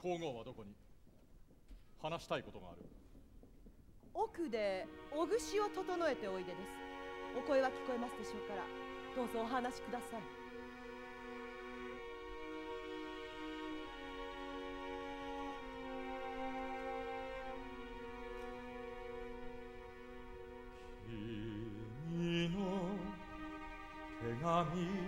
皇后はどこに？話したいことがある。奥でお串を整えておいでです。お声は聞こえますでしょうからどうぞお話しください。君の手紙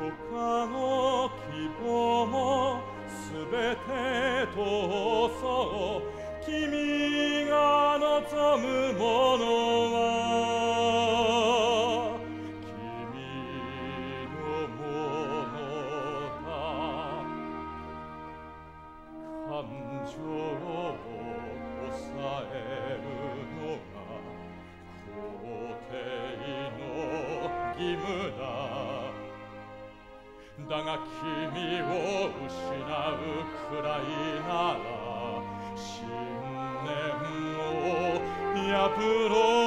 他の希望もすべて通そう君が望むものは君のものだ。感情を抑えるのが皇帝の義務だ。だが君を失うくらいなら信念を破ろう。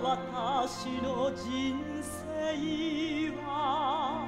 私の人生は